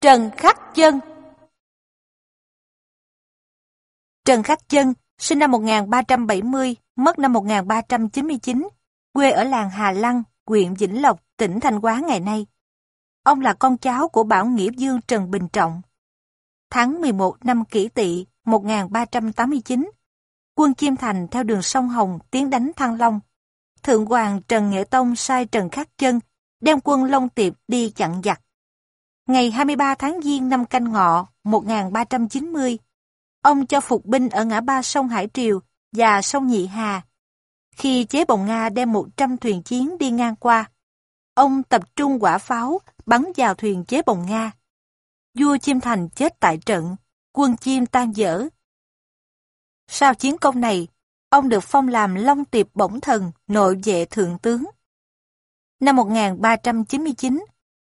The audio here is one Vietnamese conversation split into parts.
Trần Khắc Chân Trần Khắc Chân, sinh năm 1370, mất năm 1399, quê ở làng Hà Lăng, huyện Vĩnh Lộc, tỉnh Thanh Hóa ngày nay. Ông là con cháu của Bảo Nghĩa Dương Trần Bình Trọng. Tháng 11 năm kỷ tỵ 1389, quân Chiêm Thành theo đường sông Hồng tiến đánh Thăng Long. Thượng hoàng Trần Nghệ Tông sai Trần Khắc Chân đem quân Long Tiệp đi chặn giặc. Ngày 23 tháng Giêng năm Canh Ngọ 1390, ông cho phục binh ở ngã ba sông Hải Triều và sông Nhị Hà. Khi chế bồng Nga đem 100 thuyền chiến đi ngang qua, ông tập trung quả pháo bắn vào thuyền chế bồng Nga. Vua Chiêm Thành chết tại trận, quân Chiêm tan dở. Sau chiến công này, ông được phong làm Long Tiệp Bổng Thần, nội vệ thượng tướng. Năm 1399,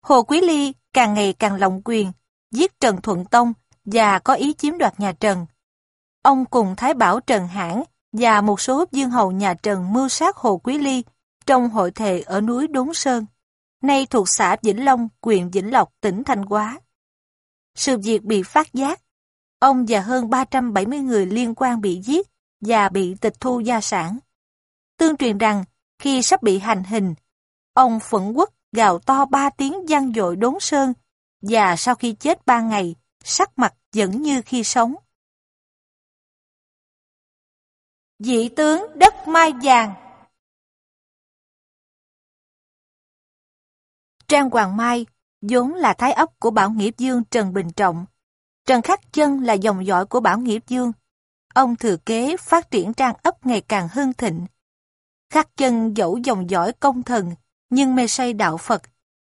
Hồ Quý Ly càng ngày càng lộng quyền, giết Trần Thuận Tông và có ý chiếm đoạt nhà Trần. Ông cùng Thái Bảo Trần Hãn và một số dương hầu nhà Trần mưu sát Hồ Quý Ly trong hội thề ở núi Đốn Sơn, nay thuộc xã Vĩnh Long, huyện Vĩnh Lộc, tỉnh Thanh Hóa. Sự việc bị phát giác, ông và hơn 370 người liên quan bị giết và bị tịch thu gia sản. Tương truyền rằng, khi sắp bị hành hình, ông phẫn quốc gào to ba tiếng gian dội đốn sơn, và sau khi chết ba ngày, sắc mặt vẫn như khi sống. Dị tướng đất mai vàng Trang Hoàng Mai vốn là thái ấp của Bảo Nghĩa Dương Trần Bình Trọng. Trần Khắc Chân là dòng dõi của Bảo Nghĩa Dương. Ông thừa kế phát triển trang ấp ngày càng hưng thịnh. Khắc Chân dẫu dòng dõi công thần, nhưng mê say đạo Phật,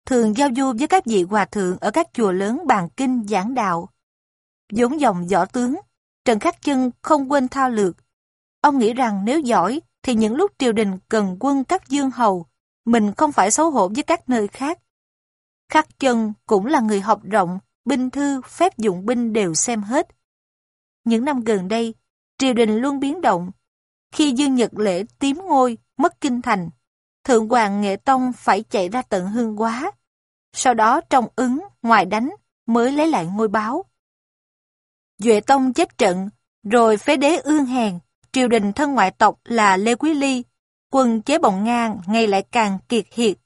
thường giao du với các vị hòa thượng ở các chùa lớn bàn kinh giảng đạo. vốn dòng võ tướng, Trần Khắc Chân không quên thao lược. Ông nghĩ rằng nếu giỏi, thì những lúc triều đình cần quân các dương hầu, mình không phải xấu hổ với các nơi khác. Khắc Chân cũng là người học rộng, binh thư, phép dụng binh đều xem hết. Những năm gần đây, triều đình luôn biến động. Khi Dương Nhật Lễ tím ngôi, mất kinh thành, Thượng hoàng Nghệ Tông phải chạy ra tận hương quá. Sau đó trong ứng, ngoài đánh, mới lấy lại ngôi báo. Duệ Tông chết trận, rồi phế đế ương hèn, triều đình thân ngoại tộc là Lê Quý Ly, quân chế bồng ngang ngày lại càng kiệt hiệt.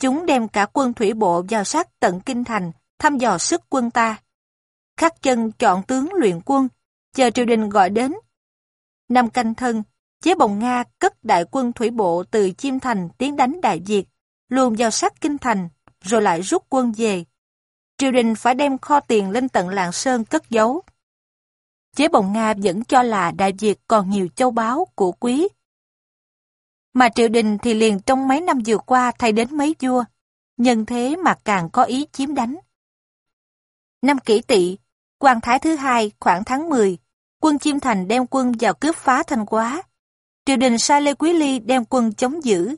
Chúng đem cả quân thủy bộ vào sát tận kinh thành, thăm dò sức quân ta. Khắc chân chọn tướng luyện quân, chờ triều đình gọi đến. Năm canh thân, chế bồng Nga cất đại quân thủy bộ từ Chiêm Thành tiến đánh Đại Việt, luồn vào sát kinh thành, rồi lại rút quân về. Triều đình phải đem kho tiền lên tận Lạng Sơn cất giấu. Chế bồng Nga vẫn cho là Đại Việt còn nhiều châu báu, của quý. Mà triều đình thì liền trong mấy năm vừa qua thay đến mấy vua, nhân thế mà càng có ý chiếm đánh. Năm kỷ tỵ, quan thái thứ hai khoảng tháng 10, quân Chiêm Thành đem quân vào cướp phá Thanh Quá. Triều đình sai Lê Quý Ly đem quân chống giữ.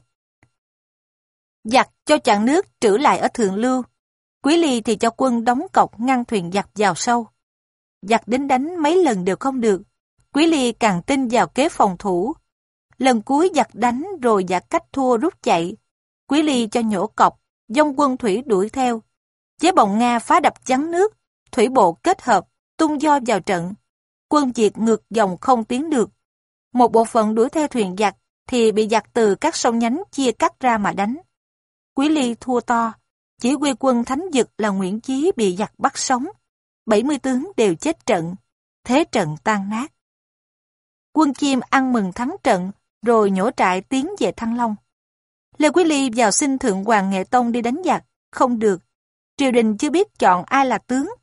Giặc cho chặn nước trữ lại ở Thượng Lưu. Quý Ly thì cho quân đóng cọc ngăn thuyền giặc vào sâu. Giặc đến đánh mấy lần đều không được. Quý Ly càng tin vào kế phòng thủ. Lần cuối giặc đánh rồi giặc cách thua rút chạy. Quý Ly cho nhổ cọc, dông quân thủy đuổi theo. Chế bồng Nga phá đập chắn nước, thủy bộ kết hợp, tung do vào trận. Quân diệt ngược dòng không tiến được. Một bộ phận đuổi theo thuyền giặc thì bị giặc từ các sông nhánh chia cắt ra mà đánh. Quý Ly thua to, chỉ huy quân thánh dực là Nguyễn Chí bị giặc bắt sống. 70 tướng đều chết trận, thế trận tan nát. Quân Chiêm ăn mừng thắng trận, rồi nhổ trại tiến về Thăng Long. Lê Quý Ly vào xin Thượng Hoàng Nghệ Tông đi đánh giặc, không được. Triều đình chưa biết chọn ai là tướng.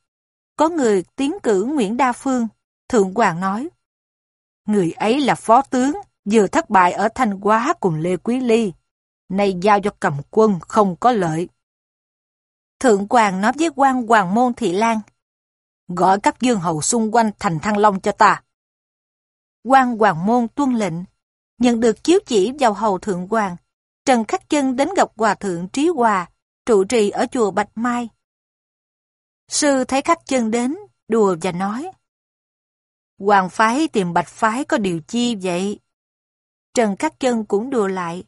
Có người tiến cử Nguyễn Đa Phương, Thượng Hoàng nói. Người ấy là phó tướng, vừa thất bại ở Thanh Hóa cùng Lê Quý Ly. Nay giao cho cầm quân không có lợi. Thượng Hoàng nói với quan Hoàng Môn Thị Lan. Gọi các dương hầu xung quanh thành Thăng Long cho ta. quan Hoàng Môn tuân lệnh, nhận được chiếu chỉ vào hầu Thượng Hoàng. Trần Khắc Chân đến gặp Hòa Thượng Trí Hòa, trụ trì ở chùa Bạch Mai. Sư thấy Khắc Chân đến, đùa và nói. Hoàng phái tìm bạch phái có điều chi vậy? Trần Cát Chân cũng đùa lại.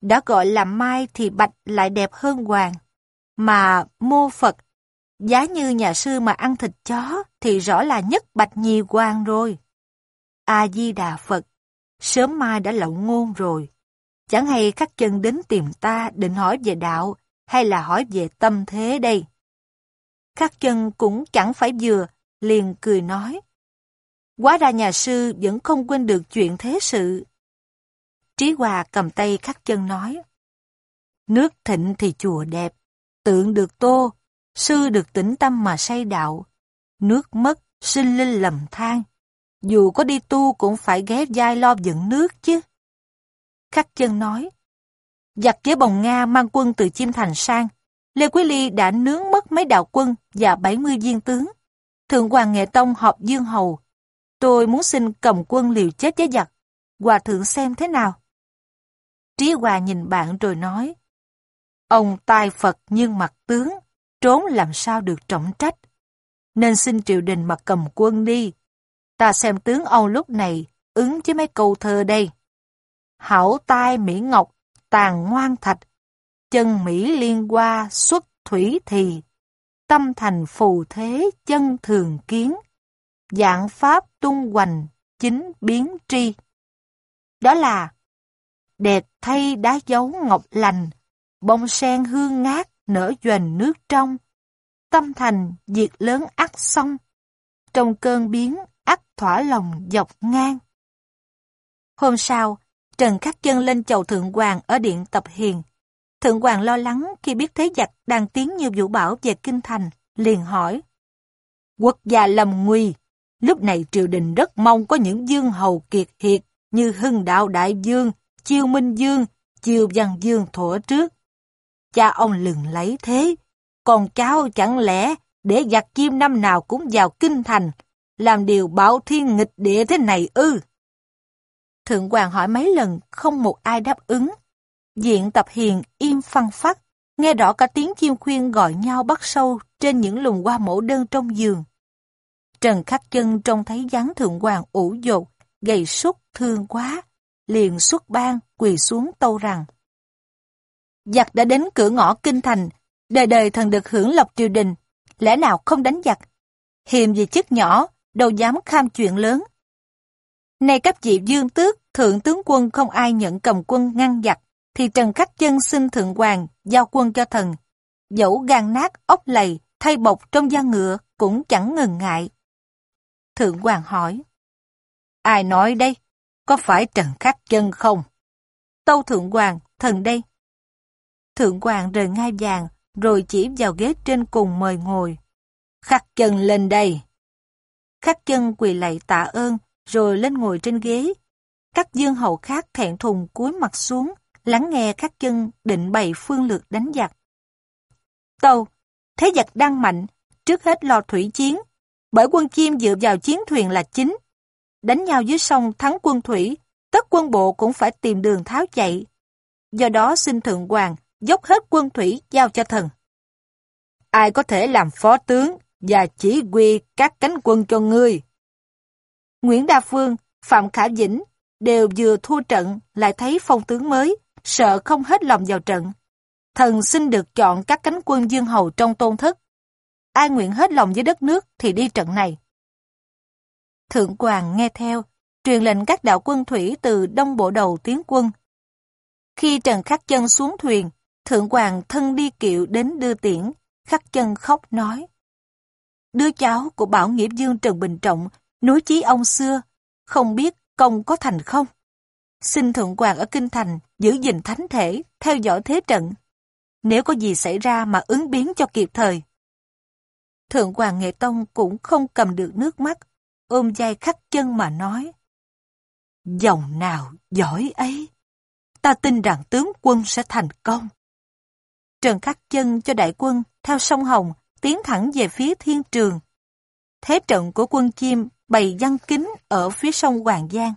Đã gọi là mai thì bạch lại đẹp hơn hoàng. Mà mô Phật Giá như nhà sư mà ăn thịt chó thì rõ là nhất bạch nhì hoàng rồi. A-di-đà Phật, sớm mai đã lậu ngôn rồi. Chẳng hay các chân đến tìm ta định hỏi về đạo hay là hỏi về tâm thế đây. Các chân cũng chẳng phải vừa, liền cười nói. Quá ra nhà sư vẫn không quên được chuyện thế sự. Trí Hòa cầm tay khắc chân nói. Nước thịnh thì chùa đẹp, tượng được tô, sư được tĩnh tâm mà say đạo. Nước mất, sinh linh lầm than. Dù có đi tu cũng phải ghé vai lo dựng nước chứ. Khắc chân nói. Giặc với bồng Nga mang quân từ Chim Thành sang. Lê Quý Ly đã nướng mất mấy đạo quân và 70 viên tướng. Thượng Hoàng Nghệ Tông họp Dương Hầu. Tôi muốn xin cầm quân liều chết với giặc. Hòa thượng xem thế nào? Trí Hòa nhìn bạn rồi nói. Ông tai Phật nhưng mặt tướng, trốn làm sao được trọng trách. Nên xin triều đình mà cầm quân đi. Ta xem tướng ông lúc này ứng với mấy câu thơ đây. Hảo tai Mỹ Ngọc, tàn ngoan thạch, chân Mỹ liên qua xuất thủy thì, tâm thành phù thế chân thường kiến, dạng pháp tung hoành, chính biến tri. Đó là đẹp thay đá dấu ngọc lành, bông sen hương ngát nở doành nước trong, tâm thành diệt lớn ắt xong, trong cơn biến ắt thỏa lòng dọc ngang. Hôm sau, Trần Khắc Chân lên chầu Thượng Hoàng ở Điện Tập Hiền. Thượng Hoàng lo lắng khi biết thế giặc đang tiến như vũ bảo về Kinh Thành, liền hỏi. Quốc gia lầm nguy, lúc này triều đình rất mong có những dương hầu kiệt hiệt như Hưng Đạo Đại Dương, Chiêu Minh Dương, Chiêu Văn Dương thủa trước. Cha ông lừng lấy thế, còn cháu chẳng lẽ để giặc chim năm nào cũng vào kinh thành, làm điều bảo thiên nghịch địa thế này ư? Thượng hoàng hỏi mấy lần, không một ai đáp ứng. Diện tập hiền im phăng phát, nghe rõ cả tiếng chim khuyên gọi nhau bắt sâu trên những lùm hoa mẫu đơn trong giường. Trần khắc chân trông thấy dáng thượng hoàng ủ dột, gầy sút thương quá, liền xuất ban quỳ xuống tâu rằng Giặc đã đến cửa ngõ kinh thành, đời đời thần được hưởng lộc triều đình, lẽ nào không đánh giặc? Hiềm vì chức nhỏ, đâu dám kham chuyện lớn. Nay cấp vị dương tước, thượng tướng quân không ai nhận cầm quân ngăn giặc, thì Trần Khắc Chân xin thượng hoàng giao quân cho thần. Dẫu gan nát ốc lầy, thay bọc trong da ngựa cũng chẳng ngần ngại. Thượng hoàng hỏi. Ai nói đây? Có phải Trần Khắc Chân không? Tâu Thượng Hoàng, thần đây. Thượng Hoàng rời ngai vàng, rồi chỉ vào ghế trên cùng mời ngồi. Khắc chân lên đây. Khắc chân quỳ lạy tạ ơn, rồi lên ngồi trên ghế. Các dương hậu khác thẹn thùng cúi mặt xuống, lắng nghe khắc chân định bày phương lược đánh giặc. Tâu, thế giặc đang mạnh, trước hết lo thủy chiến, bởi quân chim dựa vào chiến thuyền là chính. Đánh nhau dưới sông thắng quân thủy, tất quân bộ cũng phải tìm đường tháo chạy. Do đó xin Thượng Hoàng dốc hết quân thủy giao cho thần. Ai có thể làm phó tướng và chỉ huy các cánh quân cho ngươi? Nguyễn Đa Phương, Phạm Khả Dĩnh đều vừa thua trận lại thấy phong tướng mới, sợ không hết lòng vào trận. Thần xin được chọn các cánh quân dương hầu trong tôn thất. Ai nguyện hết lòng với đất nước thì đi trận này. Thượng Hoàng nghe theo, truyền lệnh các đạo quân thủy từ đông bộ đầu tiến quân. Khi Trần Khắc Chân xuống thuyền, Thượng Hoàng thân đi kiệu đến đưa tiễn, Khắc Chân khóc nói. Đứa cháu của Bảo Nghiệp Dương Trần Bình Trọng, núi chí ông xưa, không biết công có thành không? Xin Thượng Hoàng ở Kinh Thành giữ gìn thánh thể, theo dõi thế trận. Nếu có gì xảy ra mà ứng biến cho kịp thời. Thượng Hoàng Nghệ Tông cũng không cầm được nước mắt, ôm vai khắc chân mà nói. Dòng nào giỏi ấy, ta tin rằng tướng quân sẽ thành công. Trần khắc chân cho đại quân theo sông Hồng tiến thẳng về phía thiên trường. Thế trận của quân chim bày văn kính ở phía sông Hoàng Giang.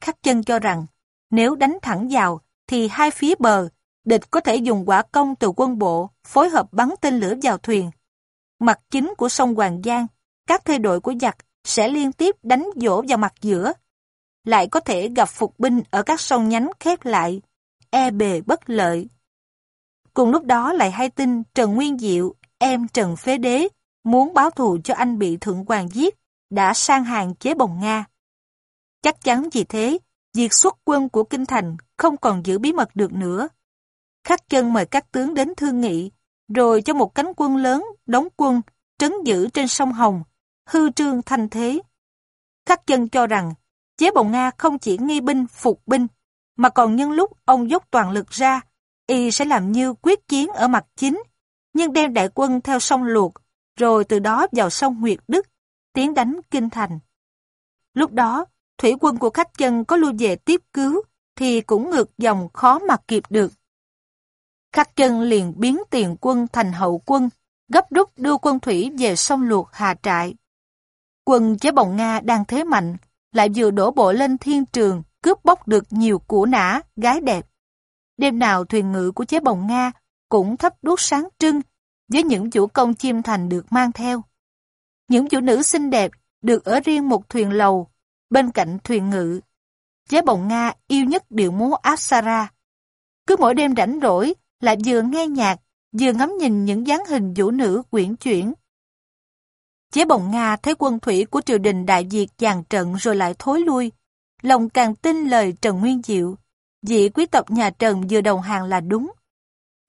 Khắc chân cho rằng nếu đánh thẳng vào thì hai phía bờ địch có thể dùng quả công từ quân bộ phối hợp bắn tên lửa vào thuyền. Mặt chính của sông Hoàng Giang, các thay đội của giặc sẽ liên tiếp đánh dỗ vào mặt giữa. Lại có thể gặp phục binh ở các sông nhánh khép lại, e bề bất lợi. Cùng lúc đó lại hay tin Trần Nguyên Diệu em Trần Phế Đế muốn báo thù cho anh bị Thượng Hoàng giết, đã sang hàng chế bồng Nga. Chắc chắn vì thế, việc xuất quân của Kinh Thành không còn giữ bí mật được nữa. Khắc chân mời các tướng đến thương nghị, rồi cho một cánh quân lớn đóng quân, trấn giữ trên sông Hồng, hư trương thanh thế. Khắc dân cho rằng, chế bồng Nga không chỉ nghi binh, phục binh, mà còn nhân lúc ông dốc toàn lực ra, y sẽ làm như quyết chiến ở mặt chính, nhưng đem đại quân theo sông Luộc, rồi từ đó vào sông Nguyệt Đức, tiến đánh Kinh Thành. Lúc đó, thủy quân của khách dân có lưu về tiếp cứu, thì cũng ngược dòng khó mà kịp được. Khắc chân liền biến tiền quân thành hậu quân, gấp rút đưa quân thủy về sông Luộc hạ trại. Quân chế bồng Nga đang thế mạnh, lại vừa đổ bộ lên thiên trường, cướp bóc được nhiều củ nã, gái đẹp. Đêm nào thuyền ngự của chế bồng Nga cũng thấp đuốc sáng trưng với những chủ công chim thành được mang theo. Những chủ nữ xinh đẹp được ở riêng một thuyền lầu, bên cạnh thuyền ngự. Chế bồng Nga yêu nhất điệu múa Apsara. Cứ mỗi đêm rảnh rỗi, lại vừa nghe nhạc, vừa ngắm nhìn những dáng hình vũ nữ quyển chuyển. Chế bồng Nga thấy quân thủy của triều đình Đại Việt dàn trận rồi lại thối lui. Lòng càng tin lời Trần Nguyên Diệu. Vị quý tộc nhà Trần vừa đầu hàng là đúng.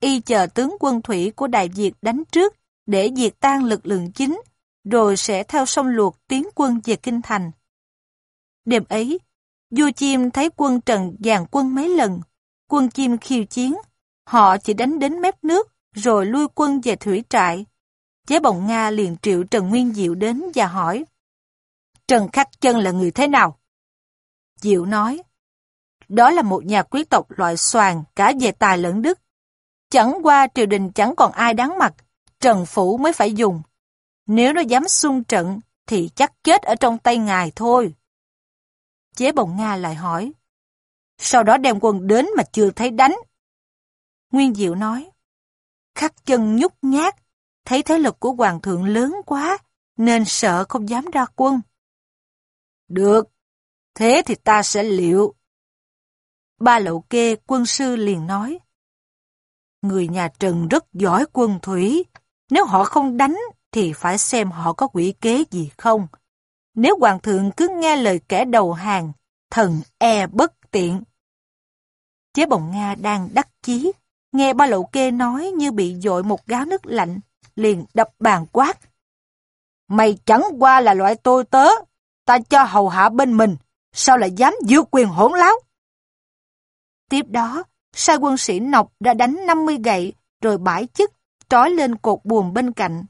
Y chờ tướng quân thủy của Đại Việt đánh trước để diệt tan lực lượng chính, rồi sẽ theo sông luộc tiến quân về Kinh Thành. Đêm ấy, vua chim thấy quân Trần dàn quân mấy lần, quân chim khiêu chiến, họ chỉ đánh đến mép nước rồi lui quân về thủy trại. Chế bồng Nga liền triệu Trần Nguyên Diệu đến và hỏi Trần Khắc Chân là người thế nào? Diệu nói Đó là một nhà quý tộc loại soàn cả về tài lẫn đức. Chẳng qua triều đình chẳng còn ai đáng mặt, Trần Phủ mới phải dùng. Nếu nó dám xung trận, thì chắc chết ở trong tay ngài thôi. Chế bồng Nga lại hỏi. Sau đó đem quân đến mà chưa thấy đánh. Nguyên Diệu nói. Khắc chân nhút nhát, thấy thế lực của hoàng thượng lớn quá, nên sợ không dám ra quân. Được, thế thì ta sẽ liệu. Ba lậu kê quân sư liền nói. Người nhà Trần rất giỏi quân thủy, nếu họ không đánh thì phải xem họ có quỷ kế gì không. Nếu hoàng thượng cứ nghe lời kẻ đầu hàng, thần e bất tiện. Chế bồng Nga đang đắc chí, nghe ba lậu kê nói như bị dội một gáo nước lạnh, liền đập bàn quát. Mày chẳng qua là loại tôi tớ, ta cho hầu hạ bên mình, sao lại dám giữ quyền hỗn láo? Tiếp đó, sai quân sĩ nọc đã đánh 50 gậy, rồi bãi chức, trói lên cột buồm bên cạnh.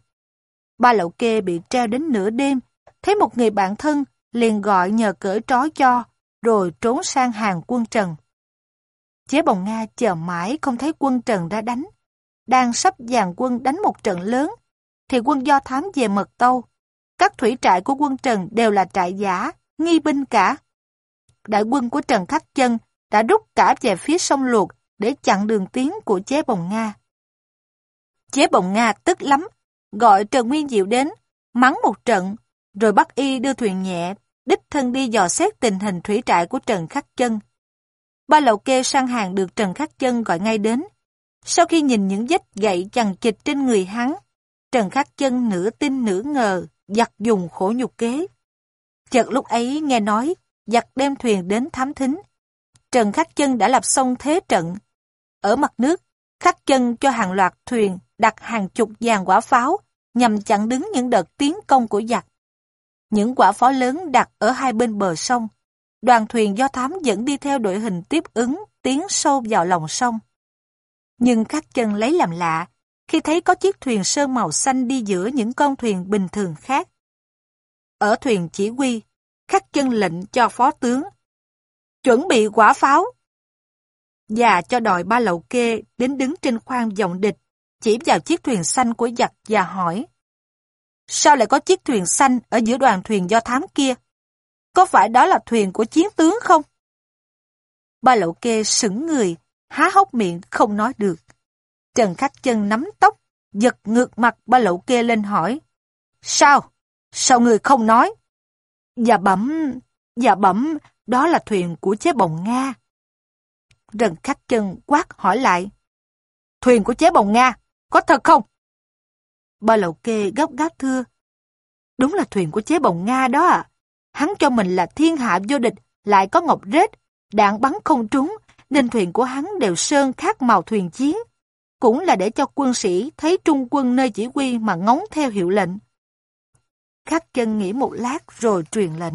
Ba lậu kê bị treo đến nửa đêm, thấy một người bạn thân, liền gọi nhờ cởi trói cho, rồi trốn sang hàng quân Trần. Chế bồng Nga chờ mãi không thấy quân Trần ra đánh. Đang sắp dàn quân đánh một trận lớn, thì quân do thám về mật tâu. Các thủy trại của quân Trần đều là trại giả, nghi binh cả. Đại quân của Trần Khắc Chân đã rút cả về phía sông Luộc để chặn đường tiến của chế bồng Nga. Chế bồng Nga tức lắm, gọi Trần Nguyên Diệu đến, mắng một trận, rồi bắt y đưa thuyền nhẹ, đích thân đi dò xét tình hình thủy trại của Trần Khắc Chân. Ba lậu kê sang hàng được Trần Khắc Chân gọi ngay đến. Sau khi nhìn những vết gậy chằng chịch trên người hắn, Trần Khắc Chân nửa tin nửa ngờ, giặc dùng khổ nhục kế. Chợt lúc ấy nghe nói, giặc đem thuyền đến thám thính. Trần Khắc Chân đã lập xong thế trận. Ở mặt nước, Khắc Chân cho hàng loạt thuyền đặt hàng chục dàn quả pháo nhằm chặn đứng những đợt tiến công của giặc. Những quả pháo lớn đặt ở hai bên bờ sông. Đoàn thuyền do thám dẫn đi theo đội hình tiếp ứng tiến sâu vào lòng sông. Nhưng các Chân lấy làm lạ khi thấy có chiếc thuyền sơn màu xanh đi giữa những con thuyền bình thường khác. Ở thuyền chỉ huy, Khắc Chân lệnh cho phó tướng chuẩn bị quả pháo và cho đòi ba lậu kê đến đứng trên khoang dòng địch, chỉ vào chiếc thuyền xanh của giặc và hỏi. Sao lại có chiếc thuyền xanh ở giữa đoàn thuyền do thám kia? Có phải đó là thuyền của chiến tướng không? Ba lậu kê sững người, há hốc miệng không nói được. Trần Khắc Chân nắm tóc, giật ngược mặt ba lậu kê lên hỏi. Sao? Sao người không nói? Dạ bẩm, dạ bẩm, đó là thuyền của chế bồng Nga. Trần Khắc Chân quát hỏi lại. Thuyền của chế bồng Nga, có thật không? Ba lậu kê gấp gáp thưa. Đúng là thuyền của chế bồng Nga đó à. Hắn cho mình là thiên hạ vô địch, lại có ngọc rết, đạn bắn không trúng, nên thuyền của hắn đều sơn khác màu thuyền chiến. Cũng là để cho quân sĩ thấy trung quân nơi chỉ huy mà ngóng theo hiệu lệnh. Khắc chân nghĩ một lát rồi truyền lệnh.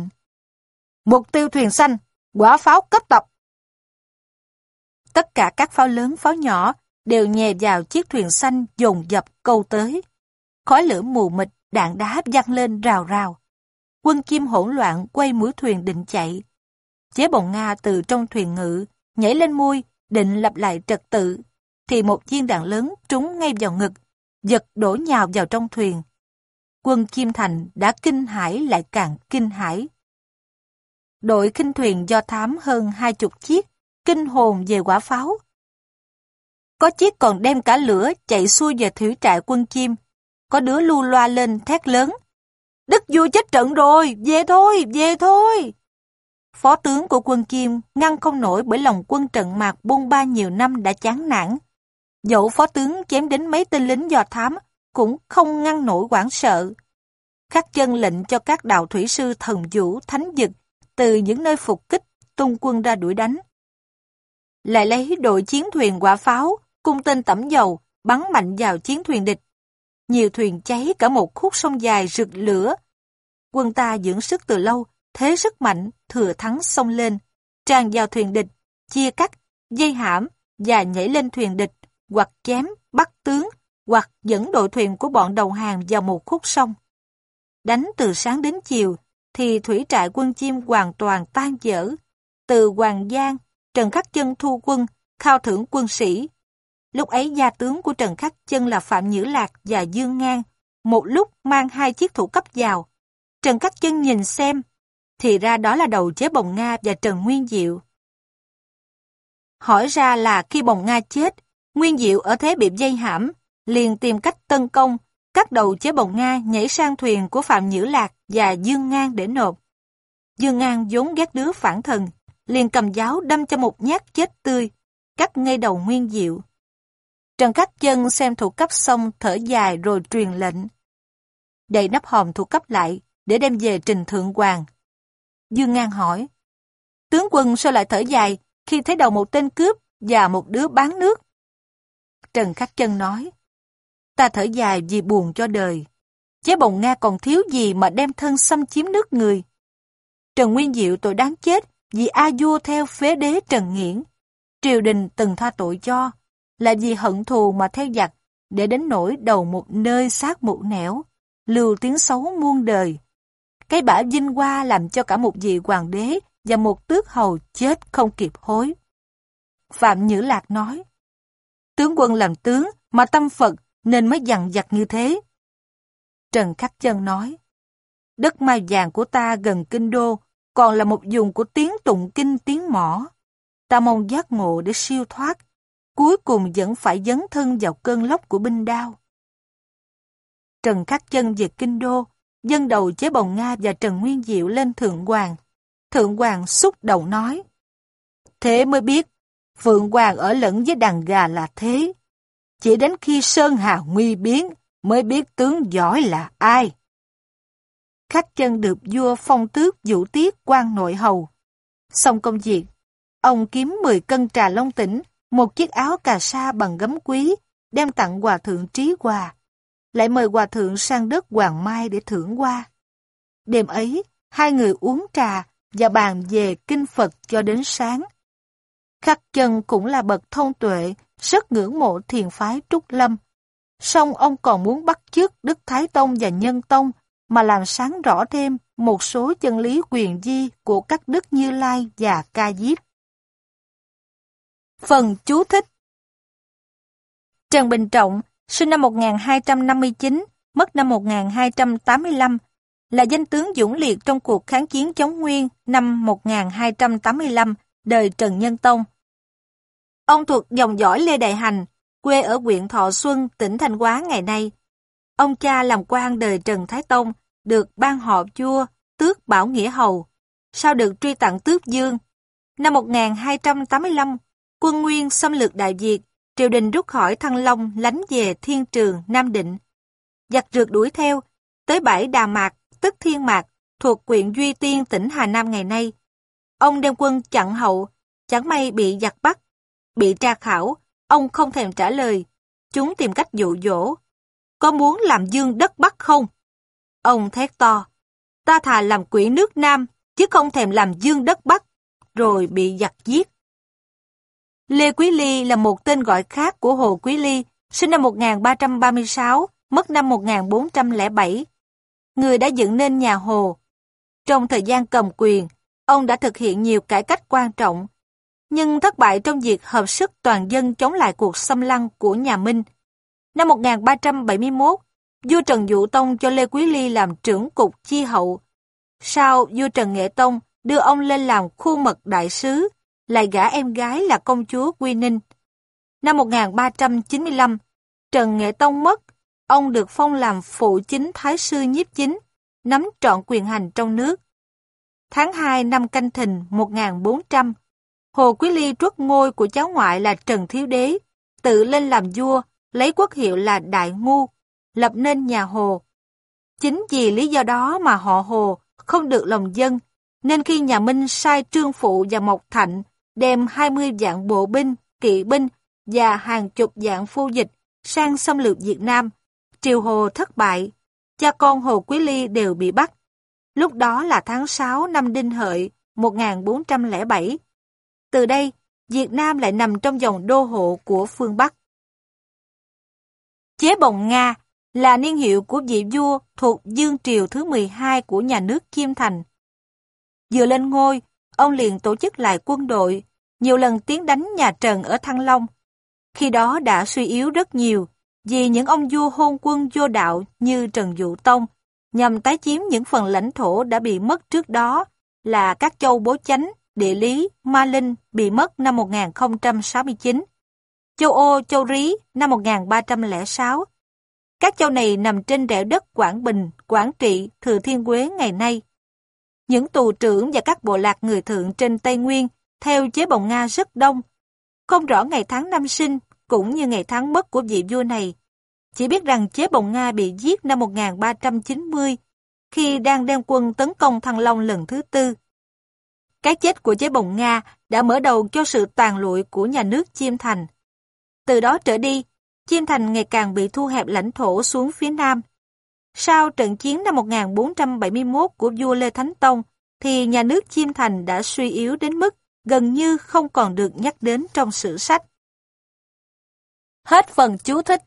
Mục tiêu thuyền xanh, quả pháo cấp tập. Tất cả các pháo lớn pháo nhỏ đều nhè vào chiếc thuyền xanh dồn dập câu tới. Khói lửa mù mịt, đạn đá văng lên rào rào. Quân chim hỗn loạn quay mũi thuyền định chạy. Chế bồng Nga từ trong thuyền ngự, nhảy lên mui, định lập lại trật tự, thì một viên đạn lớn trúng ngay vào ngực, giật đổ nhào vào trong thuyền. Quân Kim Thành đã kinh hãi lại càng kinh hãi. Đội kinh thuyền do thám hơn hai chục chiếc, kinh hồn về quả pháo. Có chiếc còn đem cả lửa chạy xuôi về thủy trại quân chim. Có đứa lưu loa lên thét lớn. Đức vua chết trận rồi, về thôi, về thôi. Phó tướng của quân Kim ngăn không nổi bởi lòng quân trận mạc bôn ba nhiều năm đã chán nản. Dẫu phó tướng chém đến mấy tên lính do thám, cũng không ngăn nổi quảng sợ. Khắc chân lệnh cho các đạo thủy sư thần vũ thánh dực từ những nơi phục kích tung quân ra đuổi đánh. Lại lấy đội chiến thuyền quả pháo, cung tên tẩm dầu, bắn mạnh vào chiến thuyền địch. Nhiều thuyền cháy cả một khúc sông dài rực lửa. Quân ta dưỡng sức từ lâu, thế sức mạnh, thừa thắng xông lên, tràn vào thuyền địch, chia cắt, dây hãm và nhảy lên thuyền địch, hoặc chém, bắt tướng, hoặc dẫn đội thuyền của bọn đầu hàng vào một khúc sông. Đánh từ sáng đến chiều, thì thủy trại quân chim hoàn toàn tan dở. Từ Hoàng Giang, Trần Khắc Chân thu quân, khao thưởng quân sĩ. Lúc ấy gia tướng của Trần Khắc Chân là Phạm Nhữ Lạc và Dương Ngang, một lúc mang hai chiếc thủ cấp vào. Trần Khắc Chân nhìn xem, thì ra đó là đầu chế Bồng Nga và Trần Nguyên Diệu. Hỏi ra là khi Bồng Nga chết, Nguyên Diệu ở thế bị dây hãm, liền tìm cách tấn công, các đầu chế Bồng Nga nhảy sang thuyền của Phạm Nhữ Lạc và Dương Ngang để nộp. Dương Ngang vốn ghét đứa phản thần, liền cầm giáo đâm cho một nhát chết tươi, cắt ngay đầu Nguyên Diệu. Trần Khắc Chân xem thủ cấp xong thở dài rồi truyền lệnh. Đậy nắp hòm thủ cấp lại để đem về trình thượng hoàng. Dương Ngang hỏi, tướng quân sao lại thở dài khi thấy đầu một tên cướp và một đứa bán nước? Trần Khắc Chân nói, ta thở dài vì buồn cho đời. Chế bồng Nga còn thiếu gì mà đem thân xâm chiếm nước người. Trần Nguyên Diệu tội đáng chết vì A vua theo phế đế Trần Nghiễn. Triều đình từng tha tội cho, là vì hận thù mà theo giặc, để đến nỗi đầu một nơi sát một nẻo, lưu tiếng xấu muôn đời. Cái bả vinh hoa làm cho cả một vị hoàng đế và một tước hầu chết không kịp hối. Phạm Nhữ Lạc nói, tướng quân làm tướng mà tâm Phật nên mới dằn vặt như thế. Trần Khắc Chân nói, đất mai vàng của ta gần kinh đô còn là một vùng của tiếng tụng kinh tiếng mỏ. Ta mong giác ngộ để siêu thoát, cuối cùng vẫn phải dấn thân vào cơn lốc của binh đao. Trần Khắc Chân về kinh đô, dân đầu chế bồng Nga và Trần Nguyên Diệu lên Thượng Hoàng. Thượng Hoàng xúc đầu nói, Thế mới biết, Phượng Hoàng ở lẫn với đàn gà là thế. Chỉ đến khi Sơn Hà nguy biến mới biết tướng giỏi là ai. Khách chân được vua phong tước vũ tiết quan nội hầu. Xong công việc, ông kiếm 10 cân trà long tỉnh, một chiếc áo cà sa bằng gấm quý, đem tặng hòa thượng trí hòa. Lại mời hòa thượng sang đất Hoàng Mai để thưởng qua. Đêm ấy, hai người uống trà và bàn về kinh Phật cho đến sáng. Khắc chân cũng là bậc thông tuệ, rất ngưỡng mộ thiền phái Trúc Lâm. Song ông còn muốn bắt chước Đức Thái Tông và Nhân Tông mà làm sáng rõ thêm một số chân lý quyền di của các đức Như Lai và Ca Diếp. Phần chú thích Trần Bình Trọng, sinh năm 1259, mất năm 1285, là danh tướng dũng liệt trong cuộc kháng chiến chống Nguyên năm 1285, đời Trần Nhân Tông. Ông thuộc dòng dõi Lê Đại Hành, quê ở huyện Thọ Xuân, tỉnh Thanh Hóa ngày nay. Ông cha làm quan đời Trần Thái Tông, được ban họ vua, tước Bảo Nghĩa Hầu, sau được truy tặng tước Dương. Năm 1285, quân Nguyên xâm lược Đại Việt, triều đình rút khỏi Thăng Long lánh về Thiên Trường, Nam Định. giặc rượt đuổi theo, tới bãi Đà Mạc, tức Thiên Mạc, thuộc quyện Duy Tiên tỉnh Hà Nam ngày nay. Ông đem quân chặn hậu, chẳng may bị giặc bắt. Bị tra khảo, ông không thèm trả lời. Chúng tìm cách dụ dỗ. Có muốn làm dương đất Bắc không? Ông thét to. Ta thà làm quỷ nước Nam, chứ không thèm làm dương đất Bắc. Rồi bị giặc giết. Lê Quý Ly là một tên gọi khác của Hồ Quý Ly, sinh năm 1336, mất năm 1407. Người đã dựng nên nhà Hồ. Trong thời gian cầm quyền, ông đã thực hiện nhiều cải cách quan trọng, nhưng thất bại trong việc hợp sức toàn dân chống lại cuộc xâm lăng của nhà Minh. Năm 1371, vua Trần Dụ Tông cho Lê Quý Ly làm trưởng cục chi hậu. Sau, vua Trần Nghệ Tông đưa ông lên làm khu mật đại sứ, lại gả em gái là công chúa Quy Ninh. Năm 1395, Trần Nghệ Tông mất, ông được phong làm phụ chính thái sư nhiếp chính, nắm trọn quyền hành trong nước. Tháng 2 năm Canh Thìn 1400, Hồ Quý Ly truất ngôi của cháu ngoại là Trần Thiếu Đế, tự lên làm vua, lấy quốc hiệu là Đại Ngu, lập nên nhà Hồ. Chính vì lý do đó mà họ Hồ không được lòng dân, nên khi nhà Minh sai Trương Phụ và Mộc Thạnh đem 20 dạng bộ binh, kỵ binh và hàng chục dạng phu dịch sang xâm lược Việt Nam, triều Hồ thất bại, cha con Hồ Quý Ly đều bị bắt. Lúc đó là tháng 6 năm Đinh Hợi 1407. Từ đây, Việt Nam lại nằm trong dòng đô hộ của phương Bắc. Chế Bồng Nga là niên hiệu của vị vua thuộc Dương Triều thứ 12 của nhà nước Kim Thành. Vừa lên ngôi, ông liền tổ chức lại quân đội, nhiều lần tiến đánh nhà Trần ở Thăng Long. Khi đó đã suy yếu rất nhiều, vì những ông vua hôn quân vô đạo như Trần Dụ Tông, nhằm tái chiếm những phần lãnh thổ đã bị mất trước đó là các châu Bố Chánh, Địa Lý, Ma Linh bị mất năm 1069, châu Ô, châu Rí năm 1306. Các châu này nằm trên rẽ đất Quảng Bình, Quảng Trị, Thừa Thiên Quế ngày nay. Những tù trưởng và các bộ lạc người thượng trên Tây Nguyên theo chế bồng Nga rất đông. Không rõ ngày tháng năm sinh cũng như ngày tháng mất của vị vua này. Chỉ biết rằng chế bồng Nga bị giết năm 1390 khi đang đem quân tấn công Thăng Long lần thứ tư. Cái chết của chế bồng Nga đã mở đầu cho sự tàn lụi của nhà nước Chiêm Thành. Từ đó trở đi, Chiêm Thành ngày càng bị thu hẹp lãnh thổ xuống phía nam. Sau trận chiến năm 1471 của vua Lê Thánh Tông, thì nhà nước Chiêm Thành đã suy yếu đến mức gần như không còn được nhắc đến trong sử sách. Hết phần chú thích